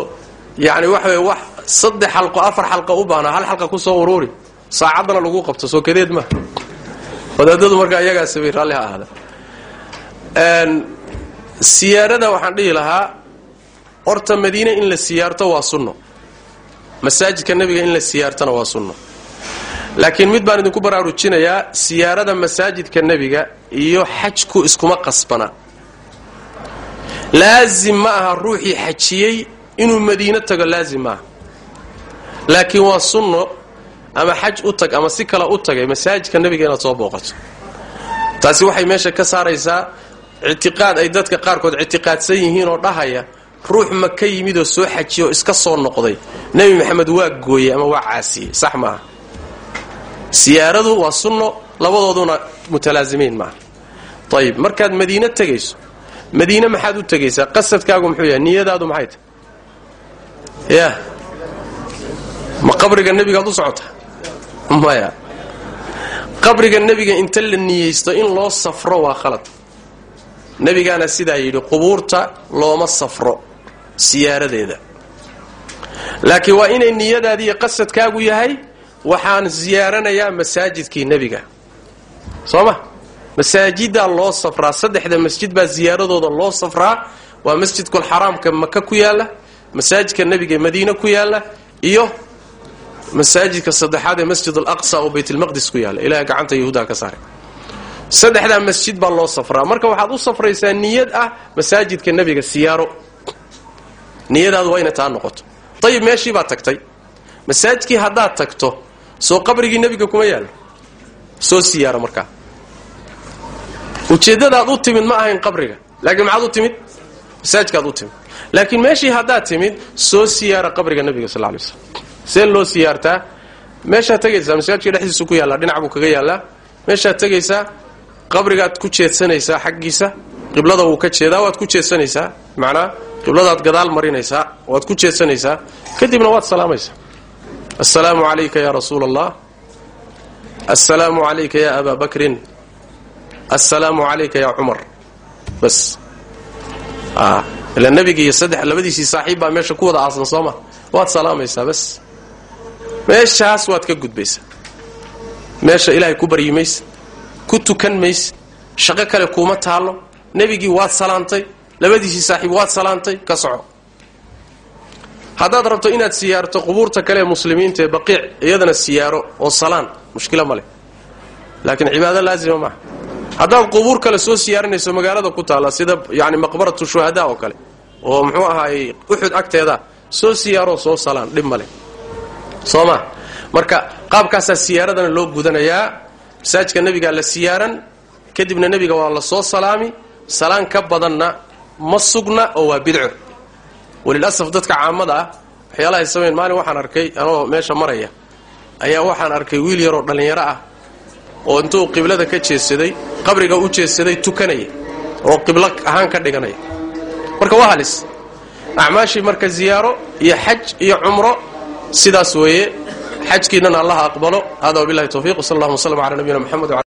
Speaker 1: yani waxa wax saddex xalqo afar xalqa u baahna hal xalqa ku soo uruuri saacaddana lagu qabto soo kadeed ma. Wadaadadu markaa iyagaa sabay raalli ha ahaada. Siyaarada waxaan dhihi lahaa horta madiine in la siyaarto waa sunno. Masaajidka nebiga in la siyaartona waa sunno laakiin mid baan idinku baraarujinayaa siyaarada masaajidka nebiga iyo xajku iskuma qasbana. Laazim ma aha ruuxii xajiyey inuu madiino tago laazim maaha laakiin waa sunno ama xaj u tag ama si kale u tagay masaajidka nebiga inaad soo booqato. Taasi waxay meesha ka saaraysaa ictiqaad ay dadka qaarkood ictiqaadsan yihiin oo dhahaya ruux ma ka yimid oo soo xajiya oo iska soo noqday. Nebi maxamed waa gooyey ama waa caasiyey sax maaha siyaaradu waa sunno labadooduna mutalaasimiin maaha. Ayib markaad madiine tegayso madiine maxaad u tegaysaa? Qasadkaagu muxuu yahay niyadaadu maxay tahay? Ya. Ma qabriga nebigaad u socotaa maya. Qabriga nebiga inta la niyeysto in loo safro waa khalad. Nebigaana sidaa yidhi qubuurta looma safro siyaaradeeda. Laakiin waa inay niyadaadiiyo qasadkaagu yahay waxaan siyaaranayaa masaajidkii nebiga. Soo ma masaajidaa loo safraa saddexda masjid baa ziyaaradooda loo safraa. Waa masjidkulxaraamka maka ku yaalla masaajidka nebiga madiine ku yaalla iyo masaajidka saddexaad ee masjid alaqsa oo baytlmaqdis ku yaalla. Ilaha gacanta yahuudaha ka saaray saddexdaa masjid baa loo safraa. Marka waxaad u safraysaa niyad ah masaajidka nebiga siyaaro. Niyadaadu waa inay taa noqoto. Ayib meeshii baad tagtay. Masaajidkii haddaad tagto soo qabrigii nebiga kuma yaallo soo siyaaro markaa. Ujeeddadaad u timid ma ahayn qabriga. Laakiin maxaad u timid? Masaajidkaad u timid. Laakiin meeshii haddaad timid soo siyaara qabriga nebiga sal lay slam see loo siyaartaa meeshaad tegaysaa masaajidka dhexdiisu ku yaallaa dhinac buu kaga yaallaa. Meeshaad tegaysaa qabrigaad ku jeedsanaysaa xaggiisa qiblada wuu ka jeedaa waad ku jeedsanaysaa macnaa qibladaad gadaal marinaysaa waad ku jeedsanaysaa kadibna waad salaamaysaa assalaamu calayka yaa rasuula allah assalaamu calayka yaa abaa bakrin. Assalaamu calayka yaa cumar bas. Ila nebiga iyo saddex labadiisii saaxiib baa meesha ku wada aasan sooma waad salaamaysaa bas. Meeshaas waad ka gudbaysaa. Meesha ilaahay ku baryi mayse ku tukan mayse shaqo kale kuuma taallo. Nebigii waad salaantay labadiisii saaxiib waad salaantay ka soco haddaad rabto inaad siyaarto qubuurta kale ee muslimiinta ee baqiic iyadana siyaaro oo salaan. Mushkila ma leh. Laakiin cibaado laazima maaha haddaad qubuur kale soo siyaarinayso magaalada ku taalla sida yani maqbaratu shuhadaa oo kale oo muxuu ahaayey uxud agteeda soo siyaaroo soo salaan dhib ma leh. Soo ma? Marka qaabkaasaa siyaaradana loo gudanayaa masaajidka nebigaa la siyaaran kadibna nebiga waa la soo salaami salaan ka badanna ma sugna oo waa bidco walilasaf dadka caamada ah waxyaalahay samayn maalin waxaan arkay anoo meesha maraya ayaa waxaan arkay wiil yaroo dhallinyaro ah oo intuu qiblada ka jeedsaday qabriga u jeedsaday tukanaya oo qiblo ahaan ka dhiganaya. Marka waa halis. Acmaashii marka ziyaaro iyo xaj iyo cumro sidaas weeye. Xajkiinnana allaha aqbalo. Hada wabilahi towfiq wsal allahuma wslm ala nabiyina mxamed